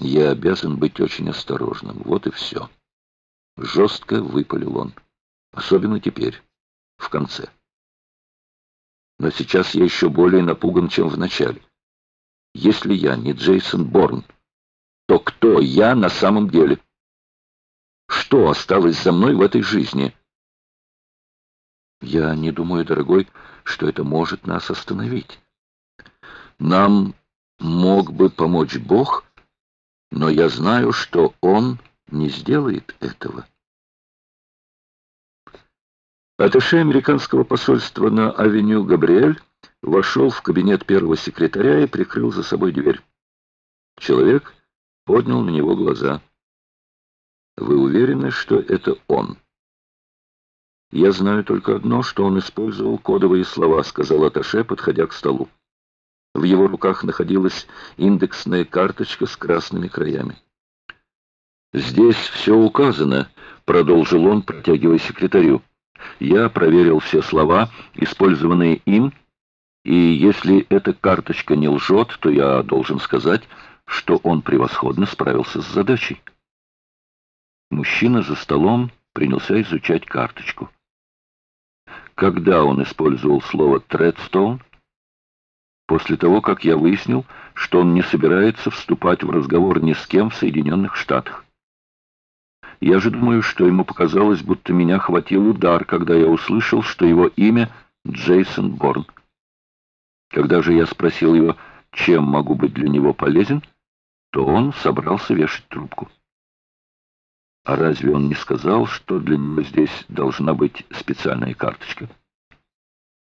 Я обязан быть очень осторожным. Вот и все. Жестко выпалил он. Особенно теперь, в конце. Но сейчас я еще более напуган, чем в начале. Если я не Джейсон Борн, то кто я на самом деле? Что осталось за мной в этой жизни? Я не думаю, дорогой, что это может нас остановить. Нам мог бы помочь Бог, но я знаю, что Он не сделает этого. Аташе американского посольства на авеню Габриэль вошел в кабинет первого секретаря и прикрыл за собой дверь. Человек поднял на него глаза. «Вы уверены, что это он?» «Я знаю только одно, что он использовал кодовые слова», — сказал Аташе, подходя к столу. В его руках находилась индексная карточка с красными краями. «Здесь все указано», — продолжил он, протягивая секретарю. «Я проверил все слова, использованные им, и если эта карточка не лжет, то я должен сказать, что он превосходно справился с задачей». Мужчина за столом принялся изучать карточку. Когда он использовал слово «тредстоун», после того, как я выяснил, что он не собирается вступать в разговор ни с кем в Соединенных Штатах. Я же думаю, что ему показалось, будто меня хватил удар, когда я услышал, что его имя Джейсон Борн. Когда же я спросил его, чем могу быть для него полезен, то он собрался вешать трубку. А разве он не сказал, что для него здесь должна быть специальная карточка?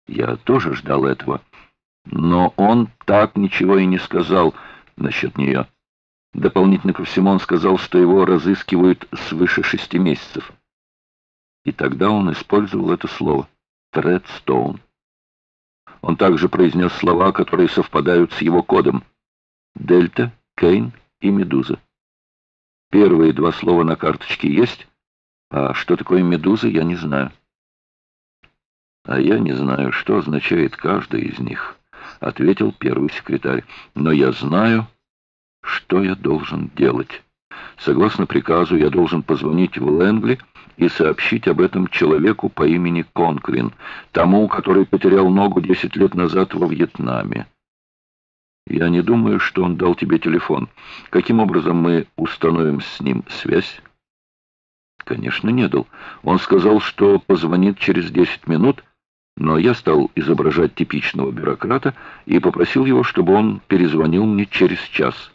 Я тоже ждал этого, но он так ничего и не сказал насчет нее. Дополнительно ко всему он сказал, что его разыскивают свыше шести месяцев. И тогда он использовал это слово «Тредстоун». Он также произнес слова, которые совпадают с его кодом. «Дельта», «Кейн» и «Медуза». Первые два слова на карточке есть, а что такое «Медуза» я не знаю. А я не знаю, что означает каждая из них. — ответил первый секретарь. «Но я знаю, что я должен делать. Согласно приказу, я должен позвонить в Лэнгли и сообщить об этом человеку по имени Конклин, тому, который потерял ногу десять лет назад во Вьетнаме. Я не думаю, что он дал тебе телефон. Каким образом мы установим с ним связь?» «Конечно, не дал. Он сказал, что позвонит через десять минут» но я стал изображать типичного бюрократа и попросил его, чтобы он перезвонил мне через час.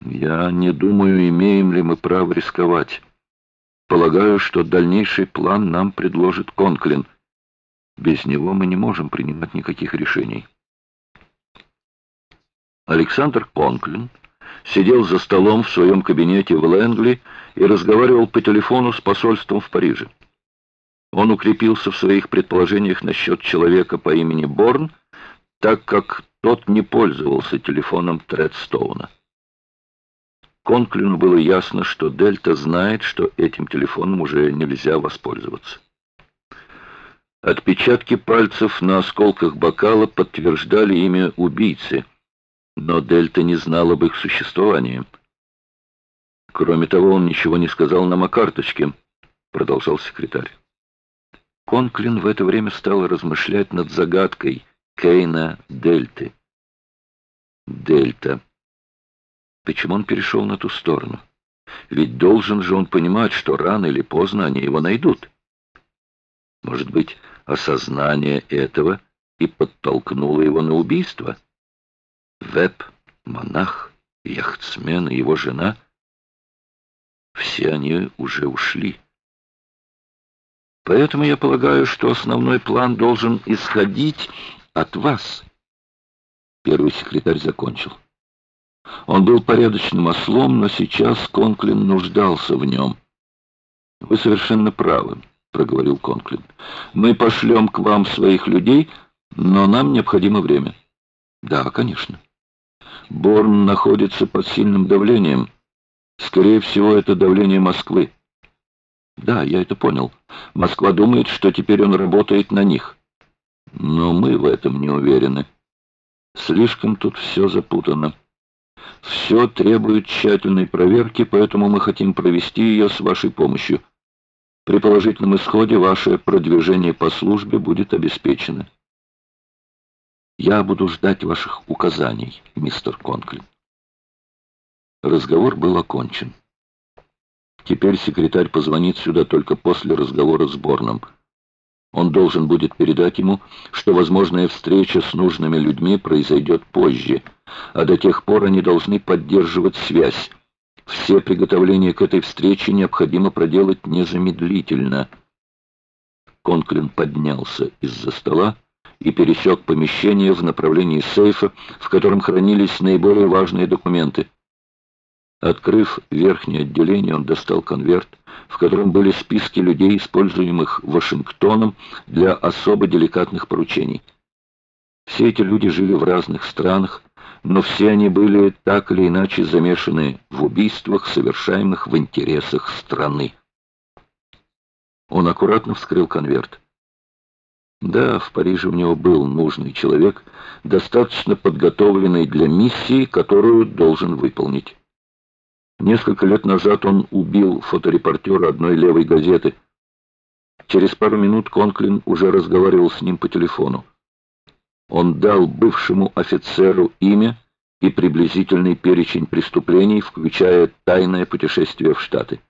Я не думаю, имеем ли мы право рисковать. Полагаю, что дальнейший план нам предложит Конклин. Без него мы не можем принимать никаких решений. Александр Конклин сидел за столом в своем кабинете в Лэнгли и разговаривал по телефону с посольством в Париже. Он укрепился в своих предположениях насчет человека по имени Борн, так как тот не пользовался телефоном Тредстоуна. Конклину было ясно, что Дельта знает, что этим телефоном уже нельзя воспользоваться. Отпечатки пальцев на осколках бокала подтверждали имя убийцы, но Дельта не знал об их существовании. Кроме того, он ничего не сказал нам о карточке, продолжал секретарь. Конклин в это время стал размышлять над загадкой Кейна Дельты. Дельта. Почему он перешел на ту сторону? Ведь должен же он понимать, что рано или поздно они его найдут. Может быть, осознание этого и подтолкнуло его на убийство? Веб, монах, яхтсмен и его жена — все они уже ушли. Поэтому я полагаю, что основной план должен исходить от вас. Первый секретарь закончил. Он был порядочным ослом, но сейчас Конклин нуждался в нем. «Вы совершенно правы», — проговорил Конклин. «Мы пошлем к вам своих людей, но нам необходимо время». «Да, конечно». Борн находится под сильным давлением. Скорее всего, это давление Москвы. Да, я это понял. Москва думает, что теперь он работает на них. Но мы в этом не уверены. Слишком тут все запутано. Все требует тщательной проверки, поэтому мы хотим провести ее с вашей помощью. При положительном исходе ваше продвижение по службе будет обеспечено. Я буду ждать ваших указаний, мистер Конклин. Разговор был окончен. Теперь секретарь позвонит сюда только после разговора с Борном. Он должен будет передать ему, что возможная встреча с нужными людьми произойдет позже, а до тех пор они должны поддерживать связь. Все приготовления к этой встрече необходимо проделать незамедлительно. Конклин поднялся из-за стола и пересек помещение в направлении сейфа, в котором хранились наиболее важные документы. Открыв верхнее отделение, он достал конверт, в котором были списки людей, используемых Вашингтоном для особо деликатных поручений. Все эти люди жили в разных странах, но все они были так или иначе замешаны в убийствах, совершаемых в интересах страны. Он аккуратно вскрыл конверт. Да, в Париже у него был нужный человек, достаточно подготовленный для миссии, которую должен выполнить. Несколько лет назад он убил фоторепортера одной левой газеты. Через пару минут Конклин уже разговаривал с ним по телефону. Он дал бывшему офицеру имя и приблизительный перечень преступлений, включая тайное путешествие в Штаты.